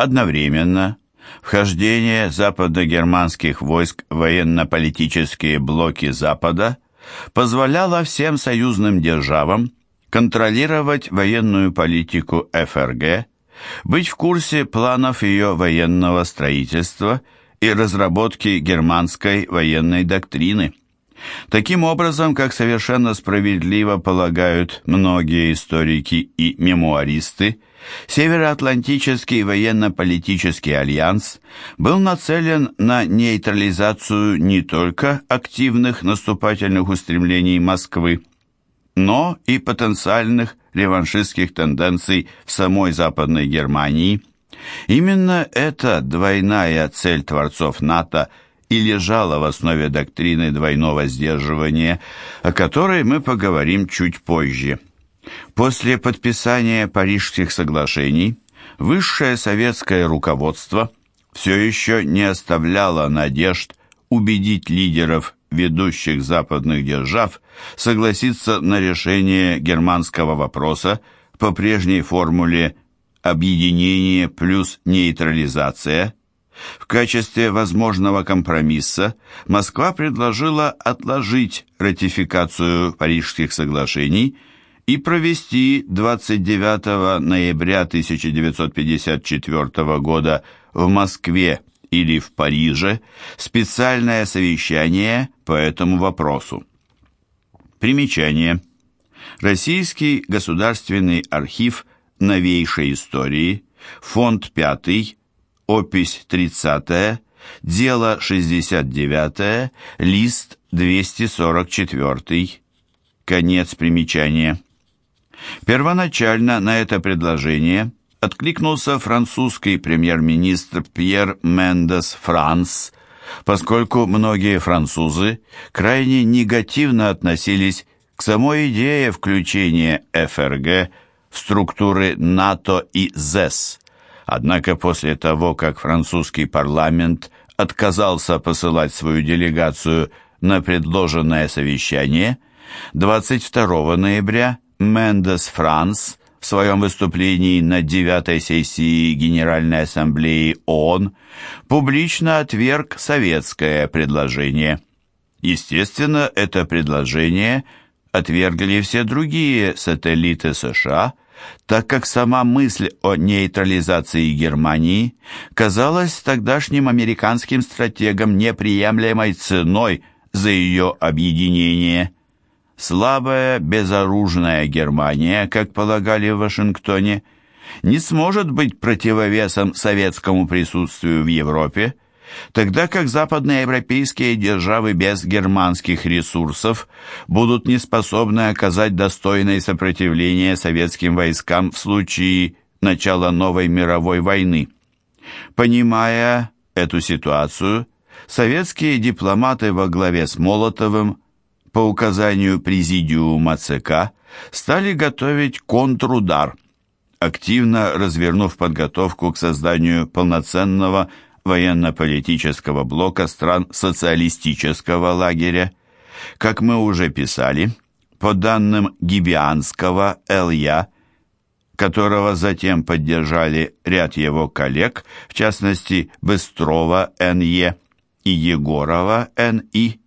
Одновременно вхождение западногерманских войск в военно-политические блоки Запада позволяло всем союзным державам контролировать военную политику ФРГ, быть в курсе планов ее военного строительства и разработки германской военной доктрины. Таким образом, как совершенно справедливо полагают многие историки и мемуаристы, Североатлантический военно-политический альянс был нацелен на нейтрализацию не только активных наступательных устремлений Москвы, но и потенциальных реваншистских тенденций в самой Западной Германии. Именно эта двойная цель творцов НАТО и лежала в основе доктрины двойного сдерживания, о которой мы поговорим чуть позже. После подписания Парижских соглашений высшее советское руководство все еще не оставляло надежд убедить лидеров ведущих западных держав согласиться на решение германского вопроса по прежней формуле «объединение плюс нейтрализация». В качестве возможного компромисса Москва предложила отложить ратификацию Парижских соглашений и провести 29 ноября 1954 года в Москве или в Париже специальное совещание по этому вопросу. Примечание. Российский государственный архив новейшей истории, фонд 5, опись 30, дело 69, лист 244, конец примечания. Первоначально на это предложение откликнулся французский премьер-министр Пьер Мендес Франс, поскольку многие французы крайне негативно относились к самой идее включения ФРГ в структуры НАТО и ЗЭС. Однако после того, как французский парламент отказался посылать свою делегацию на предложенное совещание, 22 ноября Мендес Франс в своем выступлении на девятой сессии Генеральной Ассамблеи ООН публично отверг советское предложение. Естественно, это предложение отвергли все другие сателлиты США, так как сама мысль о нейтрализации Германии казалась тогдашним американским стратегам неприемлемой ценой за ее объединение – Слабая, безоружная Германия, как полагали в Вашингтоне, не сможет быть противовесом советскому присутствию в Европе, тогда как западноевропейские державы без германских ресурсов будут не способны оказать достойное сопротивление советским войскам в случае начала новой мировой войны. Понимая эту ситуацию, советские дипломаты во главе с Молотовым по указанию Президиума ЦК стали готовить контрудар, активно развернув подготовку к созданию полноценного военно-политического блока стран социалистического лагеря. Как мы уже писали, по данным Гибианского Л.Я., которого затем поддержали ряд его коллег, в частности Быстрова Н.Е. и Егорова Н.И.,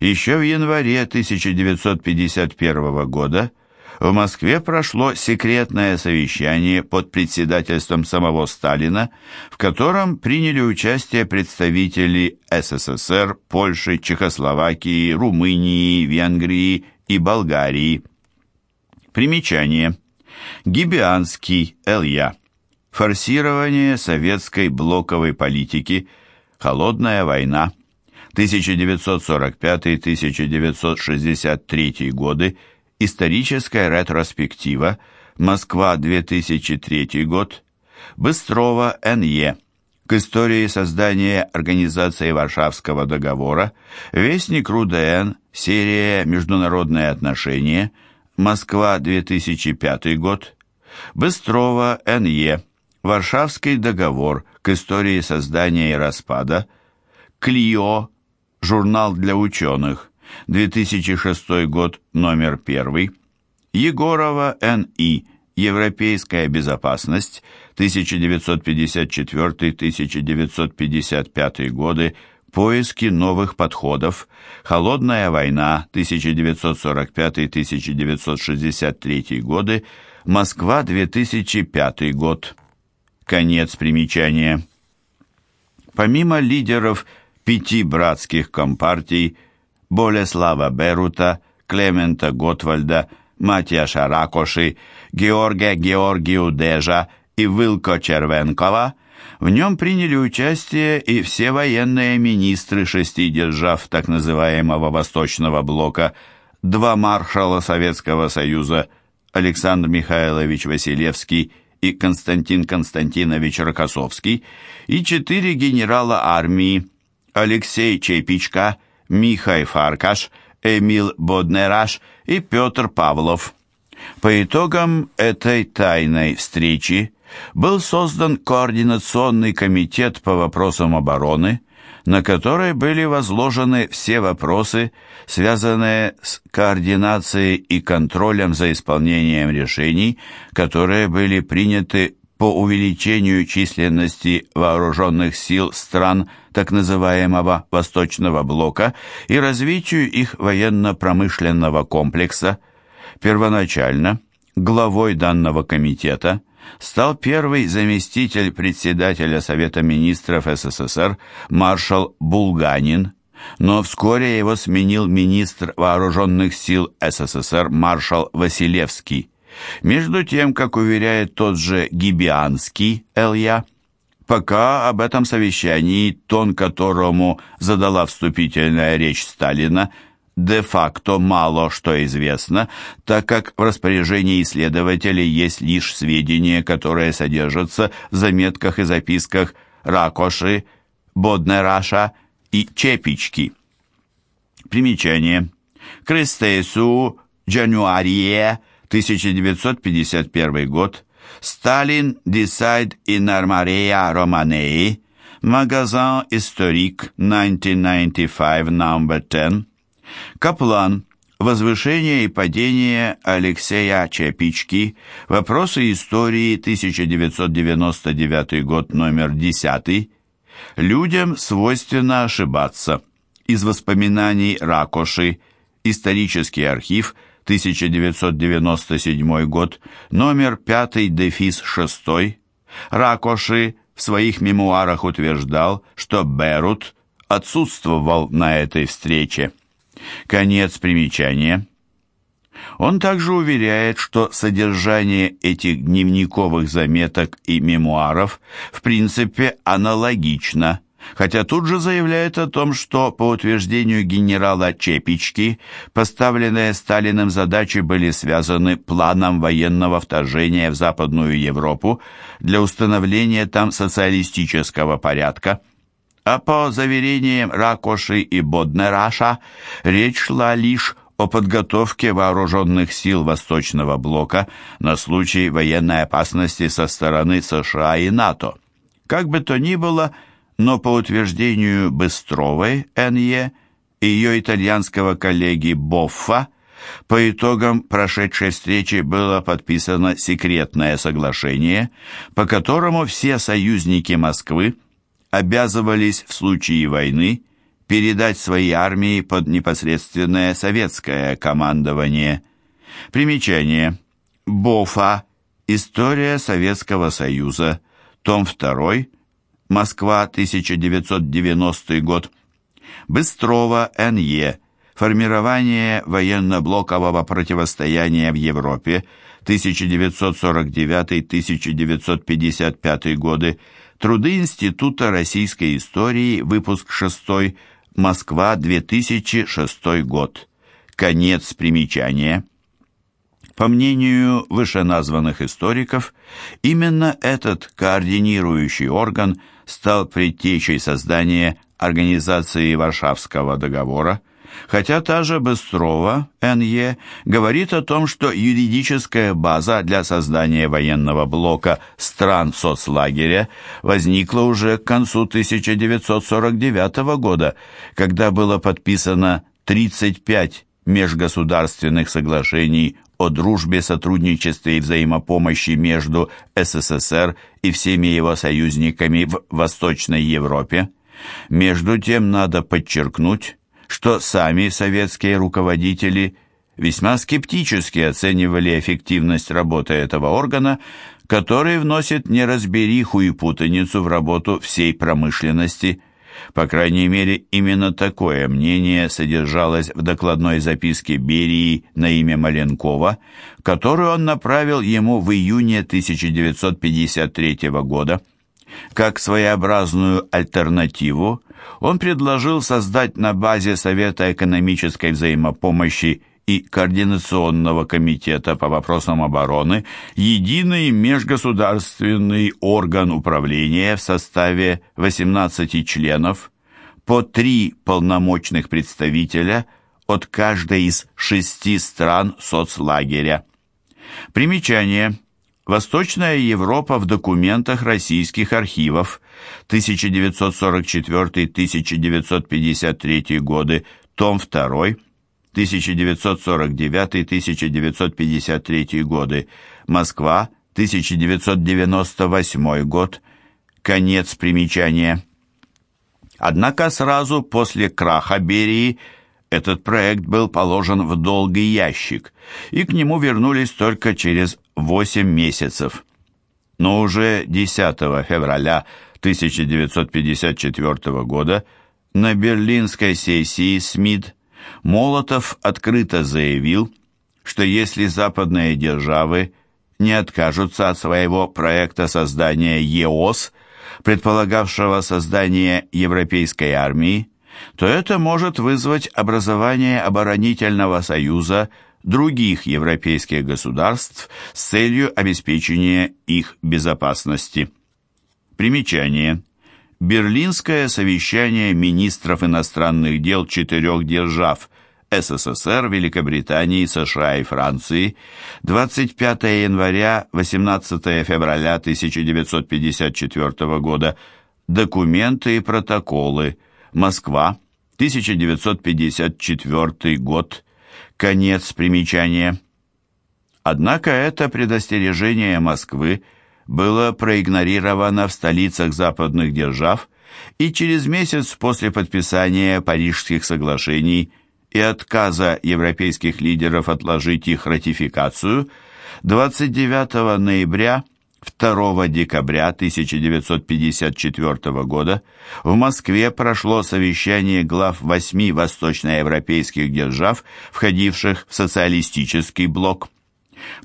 еще в январе 1951 года в Москве прошло секретное совещание под председательством самого Сталина, в котором приняли участие представители СССР, Польши, Чехословакии, Румынии, Венгрии и Болгарии. Примечание. Гибианский Л.Я. Форсирование советской блоковой политики. Холодная война. 1945-1963 годы, историческая ретроспектива, Москва, 2003 год, Быстрова, Н.Е., к истории создания Организации Варшавского договора, Вестник РУДН, серия «Международные отношения», Москва, 2005 год, Быстрова, Н.Е., Варшавский договор к истории создания и распада, Клио, Журнал для ученых. 2006 год, номер 1. Егорова Н.И. Европейская безопасность 1954-1955 годы, поиски новых подходов, Холодная война 1945-1963 годы, Москва 2005 год. Конец примечания. Помимо лидеров пяти братских компартий Болеслава Берута, Клемента Готвальда, Матяша Ракоши, Георгия Георгию Дежа и Вилко Червенкова, в нем приняли участие и все военные министры шести держав так называемого Восточного блока, два маршала Советского Союза Александр Михайлович Василевский и Константин Константинович Рокоссовский и четыре генерала армии Алексей Чепичка, Михай Фаркаш, Эмил Боднераш и Петр Павлов. По итогам этой тайной встречи был создан Координационный комитет по вопросам обороны, на который были возложены все вопросы, связанные с координацией и контролем за исполнением решений, которые были приняты по увеличению численности вооруженных сил стран так называемого Восточного блока и развитию их военно-промышленного комплекса. Первоначально главой данного комитета стал первый заместитель председателя Совета министров СССР маршал Булганин, но вскоре его сменил министр вооруженных сил СССР маршал Василевский. Между тем, как уверяет тот же Гибианский L.Я., пока об этом совещании, тон которому задала вступительная речь Сталина, де-факто мало что известно, так как в распоряжении исследователей есть лишь сведения, которые содержатся в заметках и записках Ракоши, Боднераша и Чепички. Примечание. Кристесу Джануарие 1951 год, Сталин Decide in Armaria Romanei, Магазин Историк 1995 No. 10, Каплан Возвышение и падение Алексея Чепички. Вопросы истории, 1999 год, номер 10. Людям свойственно ошибаться. Из воспоминаний Ракоши. Исторический архив, 1997 год, номер 5, дефис 6. Ракоши в своих мемуарах утверждал, что Берут отсутствовал на этой встрече. Конец примечания. Он также уверяет, что содержание этих дневниковых заметок и мемуаров в принципе аналогично – хотя тут же заявляет о том, что, по утверждению генерала Чепички, поставленные Сталиным задачи были связаны планом военного вторжения в Западную Европу для установления там социалистического порядка. А по заверениям Ракоши и Боднераша, речь шла лишь о подготовке вооруженных сил Восточного блока на случай военной опасности со стороны США и НАТО. Как бы то ни было, но по утверждению Быстровой Н.Е. и ее итальянского коллеги Боффа, по итогам прошедшей встречи было подписано секретное соглашение, по которому все союзники Москвы обязывались в случае войны передать свои армии под непосредственное советское командование. Примечание. Бофа. История Советского Союза. Том 2. Москва, 1990 год. Быстрова, Н.Е. Формирование военно-блокового противостояния в Европе, 1949-1955 годы. Труды Института российской истории, выпуск 6, Москва, 2006 год. Конец примечания. По мнению вышеназванных историков, именно этот координирующий орган – стал предтечей создания Организации Варшавского договора, хотя та же Быстрова, Н.Е., говорит о том, что юридическая база для создания военного блока стран соцлагеря возникла уже к концу 1949 года, когда было подписано 35 межгосударственных соглашений о дружбе, сотрудничестве и взаимопомощи между СССР и всеми его союзниками в Восточной Европе. Между тем надо подчеркнуть, что сами советские руководители весьма скептически оценивали эффективность работы этого органа, который вносит неразбериху и путаницу в работу всей промышленности – по крайней мере, именно такое мнение содержалось в докладной записке Берии на имя Маленкова, которую он направил ему в июне 1953 года. Как своеобразную альтернативу он предложил создать на базе Совета экономической взаимопомощи и Координационного комитета по вопросам обороны единый межгосударственный орган управления в составе 18 членов, по три полномочных представителя от каждой из шести стран соцлагеря. Примечание. Восточная Европа в документах российских архивов 1944-1953 годы, том 2, 1949-1953 годы, Москва, 1998 год, конец примечания. Однако сразу после краха Берии этот проект был положен в долгий ящик, и к нему вернулись только через 8 месяцев. Но уже 10 февраля 1954 года на берлинской сессии СМИД Молотов открыто заявил, что если западные державы не откажутся от своего проекта создания ЕОС, предполагавшего создание Европейской армии, то это может вызвать образование оборонительного союза других европейских государств с целью обеспечения их безопасности. Примечание. Берлинское совещание министров иностранных дел четырех держав СССР, Великобритании, США и Франции 25 января 18 февраля 1954 года. Документы и протоколы. Москва, 1954 год. Конец примечания. Однако это предостережение Москвы – было проигнорировано в столицах западных держав, и через месяц после подписания Парижских соглашений и отказа европейских лидеров отложить их ратификацию, 29 ноября 2 декабря 1954 года в Москве прошло совещание глав восьми восточноевропейских держав, входивших в социалистический блок.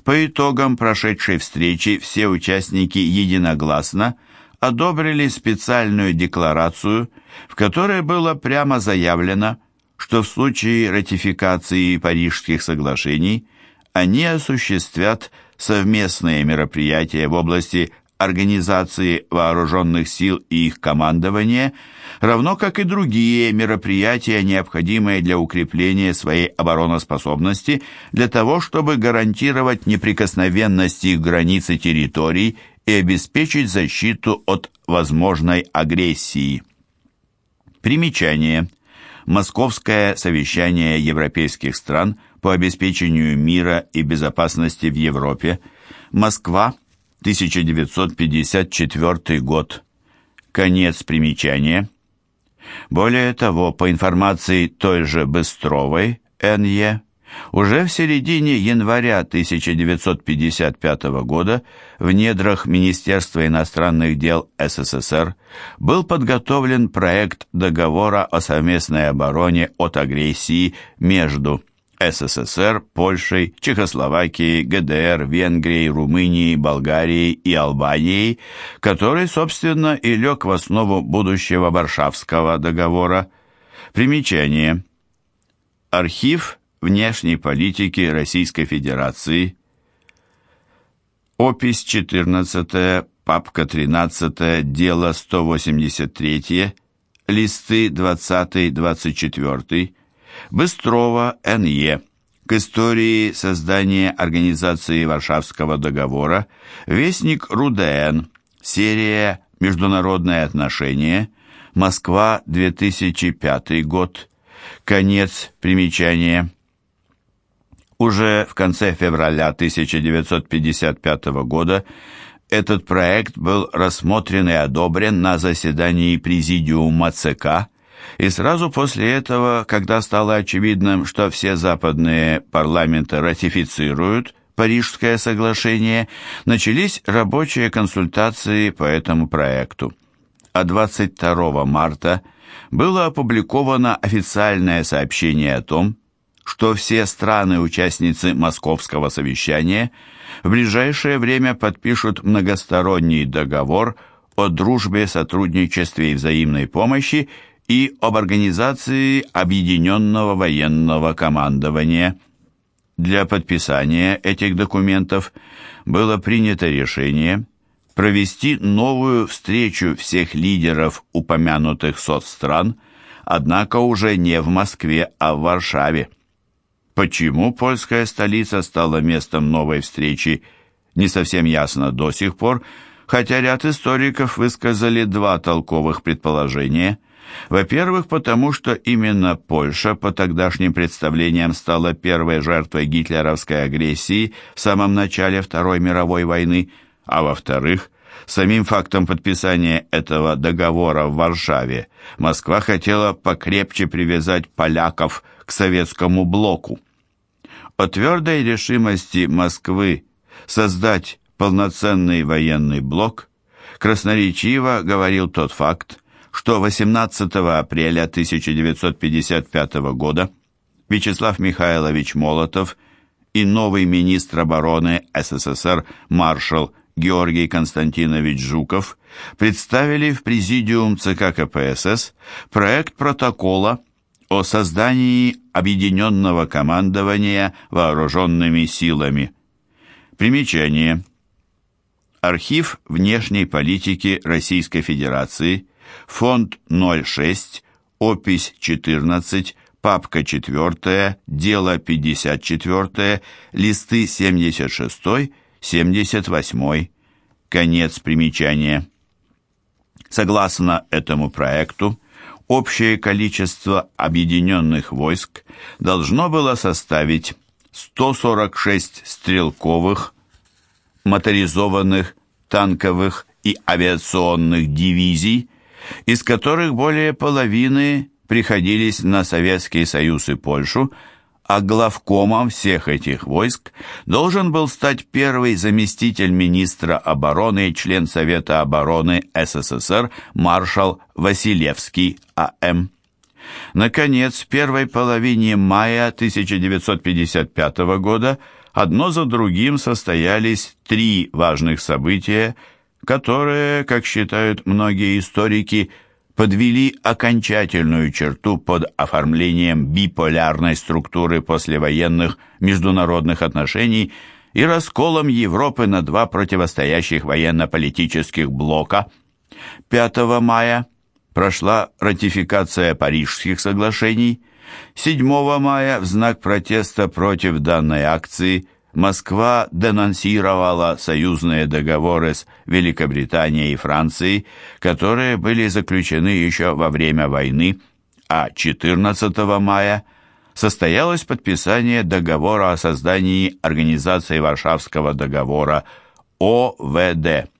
По итогам прошедшей встречи все участники единогласно одобрили специальную декларацию, в которой было прямо заявлено, что в случае ратификации Парижских соглашений они осуществят совместные мероприятия в области организации вооруженных сил и их командования, равно как и другие мероприятия, необходимые для укрепления своей обороноспособности, для того, чтобы гарантировать неприкосновенность их границ и территорий и обеспечить защиту от возможной агрессии. Примечание. Московское совещание европейских стран по обеспечению мира и безопасности в Европе. Москва, 1954 год. Конец примечания. Более того, по информации той же Быстровой, Н.Е., уже в середине января 1955 года в недрах Министерства иностранных дел СССР был подготовлен проект договора о совместной обороне от агрессии между СССР, Польшей, Чехословакией, ГДР, Венгрией, Румынией, Болгарией и Албанией, который, собственно, и лег в основу будущего Варшавского договора. Примечание. Архив внешней политики Российской Федерации. Опись 14, папка 13, дело 183, листы 20-24, Быстрова Н.Е. К истории создания Организации Варшавского договора Вестник РУДН. Серия «Международные отношения». Москва, 2005 год. Конец примечания. Уже в конце февраля 1955 года этот проект был рассмотрен и одобрен на заседании Президиума ЦК, и сразу после этого, когда стало очевидным, что все западные парламенты ратифицируют Парижское соглашение, начались рабочие консультации по этому проекту. А 22 марта было опубликовано официальное сообщение о том, что все страны-участницы Московского совещания в ближайшее время подпишут многосторонний договор о дружбе, сотрудничестве и взаимной помощи и об организации Объединенного военного командования. Для подписания этих документов было принято решение провести новую встречу всех лидеров упомянутых соцстран, однако уже не в Москве, а в Варшаве. Почему польская столица стала местом новой встречи, не совсем ясно до сих пор, хотя ряд историков высказали два толковых предположения. Во-первых, потому что именно Польша по тогдашним представлениям стала первой жертвой гитлеровской агрессии в самом начале Второй мировой войны, а во-вторых, самим фактом подписания этого договора в Варшаве Москва хотела покрепче привязать поляков к советскому блоку. О твердой решимости Москвы создать полноценный военный блок красноречиво говорил тот факт, что 18 апреля 1955 года Вячеслав Михайлович Молотов и новый министр обороны СССР маршал Георгий Константинович Жуков представили в Президиум ЦК КПСС проект протокола о создании Объединенного командования вооруженными силами. Примечание. Архив внешней политики Российской Федерации, фонд 06, опись 14, папка 4, дело 54, листы 76, 78, конец примечания. Согласно этому проекту, общее количество объединенных войск должно было составить 146 стрелковых, моторизованных, танковых и авиационных дивизий, из которых более половины приходились на Советский Союз и Польшу, а главкомом всех этих войск должен был стать первый заместитель министра обороны и член Совета обороны СССР маршал Василевский А.М. Наконец, в первой половине мая 1955 года одно за другим состоялись три важных события, которые, как считают многие историки, подвели окончательную черту под оформлением биполярной структуры послевоенных международных отношений и расколом Европы на два противостоящих военно-политических блока. 5 мая прошла ратификация Парижских соглашений, 7 мая в знак протеста против данной акции Москва денонсировала союзные договоры с Великобританией и Францией, которые были заключены еще во время войны, а 14 мая состоялось подписание договора о создании Организации Варшавского договора ОВД.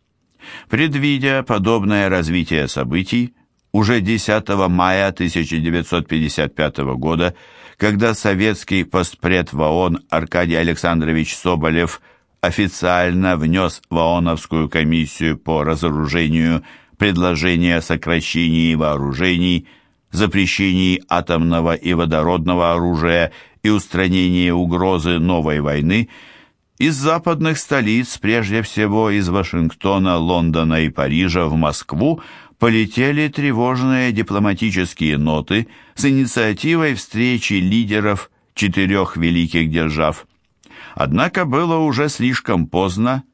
Предвидя подобное развитие событий, уже 10 мая 1955 года когда советский постпред в ООН Аркадий Александрович Соболев официально внес в ООНовскую комиссию по разоружению предложение о сокращении вооружений, запрещении атомного и водородного оружия и устранении угрозы новой войны, из западных столиц, прежде всего из Вашингтона, Лондона и Парижа в Москву, полетели тревожные дипломатические ноты с инициативой встречи лидеров четырех великих держав. Однако было уже слишком поздно,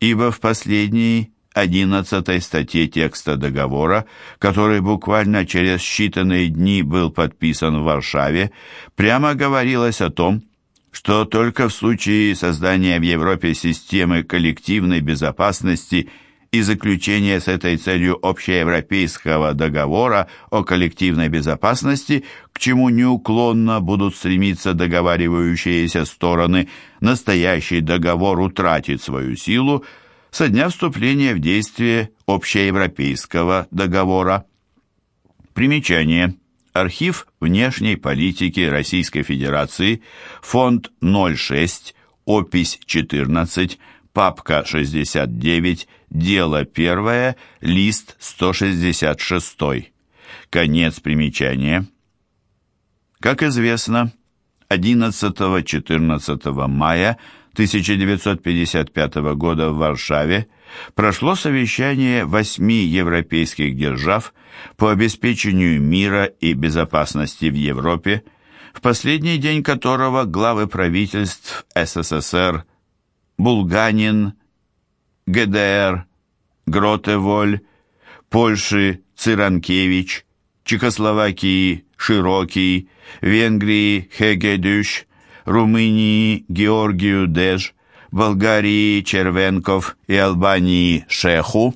ибо в последней одиннадцатой статье текста договора, который буквально через считанные дни был подписан в Варшаве, прямо говорилось о том, что только в случае создания в Европе системы коллективной безопасности и заключение с этой целью общеевропейского договора о коллективной безопасности, к чему неуклонно будут стремиться договаривающиеся стороны, настоящий договор утратит свою силу со дня вступления в действие общеевропейского договора. Примечание. Архив внешней политики Российской Федерации, фонд 06, опись 14, папка 69, дело первое, лист 166. Конец примечания. Как известно, 11-14 мая 1955 года в Варшаве прошло совещание восьми европейских держав по обеспечению мира и безопасности в Европе, в последний день которого главы правительств СССР Булганин, ГДР, Гротеволь, Польши Циранкевич, Чехословакии Широкий, Венгрии Хегедюш, Румынии Георгию Деж, Болгарии Червенков и Албании Шеху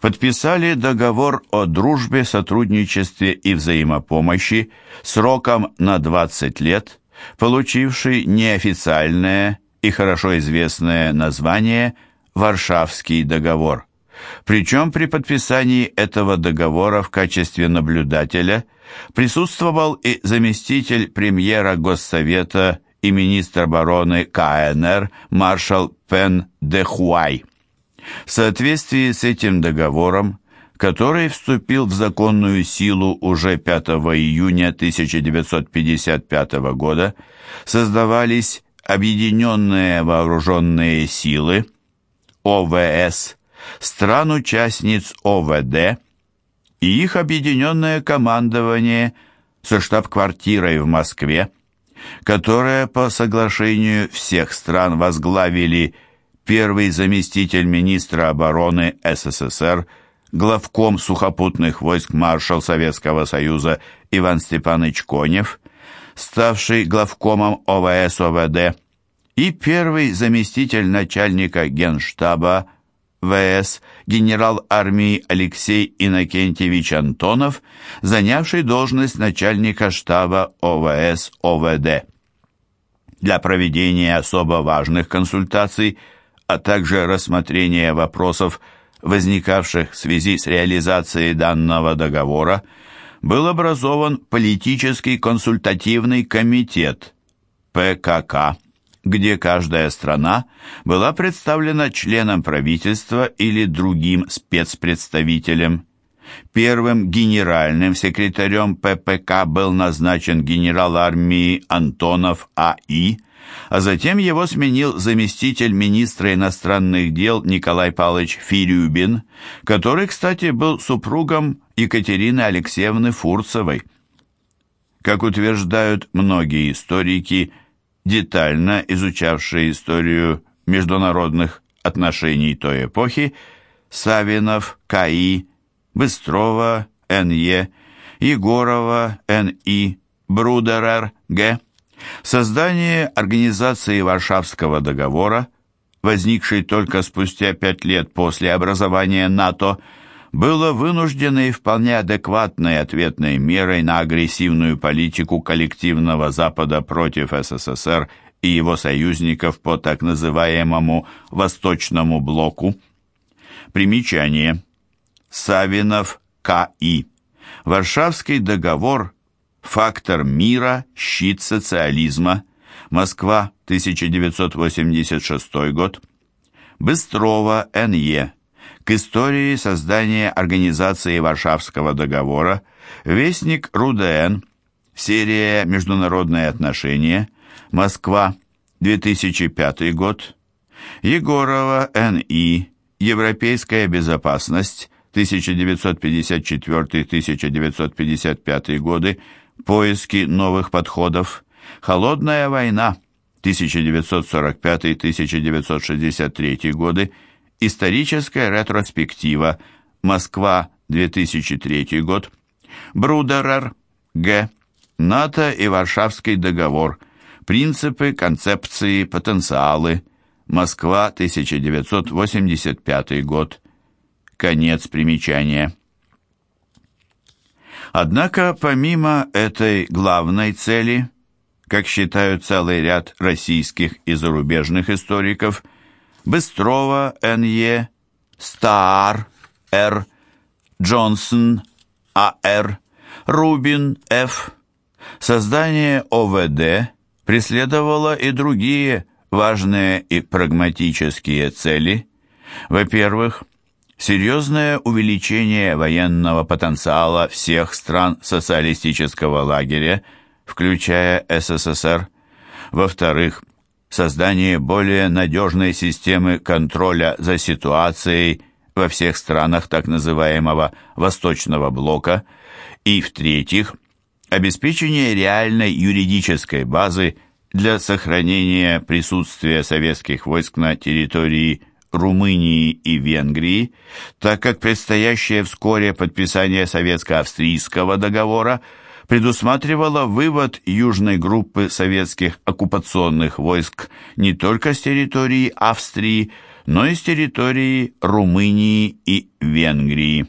подписали договор о дружбе, сотрудничестве и взаимопомощи сроком на 20 лет, получивший неофициальное и хорошо известное название «Варшавский договор». Причем при подписании этого договора в качестве наблюдателя присутствовал и заместитель премьера Госсовета и министр обороны КНР маршал Пен Дехуай. В соответствии с этим договором, который вступил в законную силу уже 5 июня 1955 года, создавались Объединенные Вооруженные Силы, ОВС, стран-участниц ОВД и их объединенное командование со штаб-квартирой в Москве, которое по соглашению всех стран возглавили первый заместитель министра обороны СССР, главком сухопутных войск маршал Советского Союза Иван Степанович Конев, ставший главкомом ОВС ОВД, и первый заместитель начальника Генштаба ВС генерал армии Алексей Иннокентьевич Антонов, занявший должность начальника штаба ОВС ОВД. Для проведения особо важных консультаций, а также рассмотрения вопросов, возникавших в связи с реализацией данного договора, был образован политический консультативный комитет ПКК где каждая страна была представлена членом правительства или другим спецпредставителем. Первым генеральным секретарем ППК был назначен генерал армии Антонов А.И., а затем его сменил заместитель министра иностранных дел Николай Павлович Фирюбин, который, кстати, был супругом Екатерины Алексеевны Фурцевой. Как утверждают многие историки, детально изучавшие историю международных отношений той эпохи, Савинов, К.И., Быстрова, Н.Е., Егорова, Н.И., Брудерер, Г. Создание Организации Варшавского договора, возникшей только спустя пять лет после образования НАТО, было вынужденной и вполне адекватной ответной мерой на агрессивную политику коллективного Запада против СССР и его союзников по так называемому «Восточному блоку». Примечание. Савинов К.И. Варшавский договор «Фактор мира. Щит социализма». Москва, 1986 год. Быстрова Н.Е к истории создания Организации Варшавского договора, Вестник РУДН, серия «Международные отношения», Москва, 2005 год, Егорова Н.И., Европейская безопасность, 1954-1955 годы, поиски новых подходов, Холодная война, 1945-1963 годы, Историческая ретроспектива. Москва, 2003 год. Брудерер, Г. НАТО и Варшавский договор. Принципы, концепции, потенциалы. Москва, 1985 год. Конец примечания. Однако, помимо этой главной цели, как считают целый ряд российских и зарубежных историков, Быстрова Н.Е., Стар Р., Джонсон А.Р., Рубин Ф., создание ОВД преследовало и другие важные и прагматические цели. Во-первых, серьезное увеличение военного потенциала всех стран социалистического лагеря, включая СССР. Во-вторых, создание более надежной системы контроля за ситуацией во всех странах так называемого «Восточного блока». И, в-третьих, обеспечение реальной юридической базы для сохранения присутствия советских войск на территории Румынии и Венгрии, так как предстоящее вскоре подписание советско-австрийского договора предусматривало вывод южной группы советских оккупационных войск не только с территории Австрии, но и с территории Румынии и Венгрии.